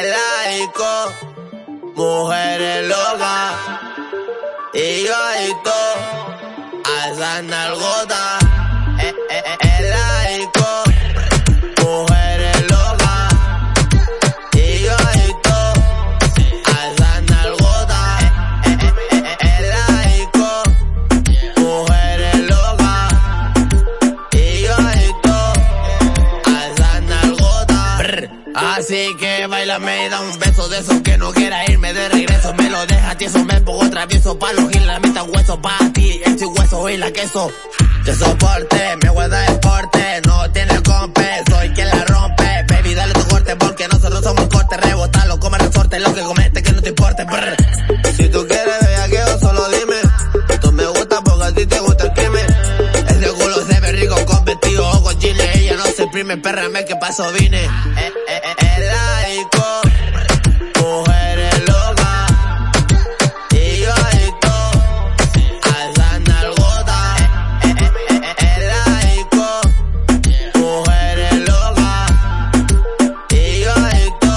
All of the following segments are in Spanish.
laico, mujeres locas, y yo adicto a esa nalgota. Así que bailame y da un beso de esos que no quiera irme de regreso. Me lo deja tieso, me pongo travieso. Pa' los la mitad hueso pa' ti. El hueso y la queso. Te soporte, me guarda deporte. No tiene compe, soy quien la rompe. Baby, dale tu corte porque nosotros somos corte. Rebotalo, come resorte, lo que comete que no te importe. Brr. Imprime, perrame que paso vine. Eh, eh, eh, el laico, mujeres locas. Y yo adicto a esa nalgota. Eh, eh, eh, eh, el laico, mujeres locas. Y yo adicto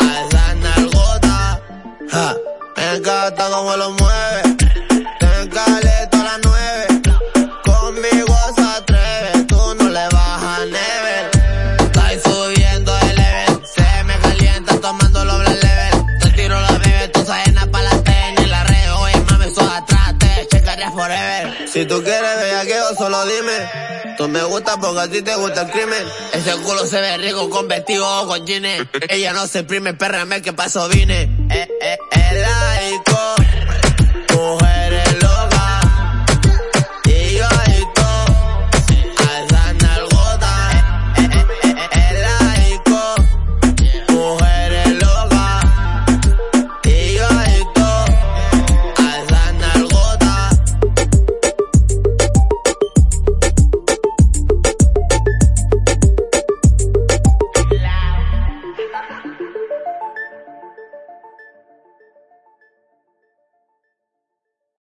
a esa nalgota. Ja, me encanta cómo lo mueve. Te encalé Si tú quieres bellaqueo, solo dime. Tú me gustas porque a ti te gusta el crimen. Ese culo se ve rico con vestido o con jeans. Ella no se imprime, perrame que paso vine. Eh, eh, el like.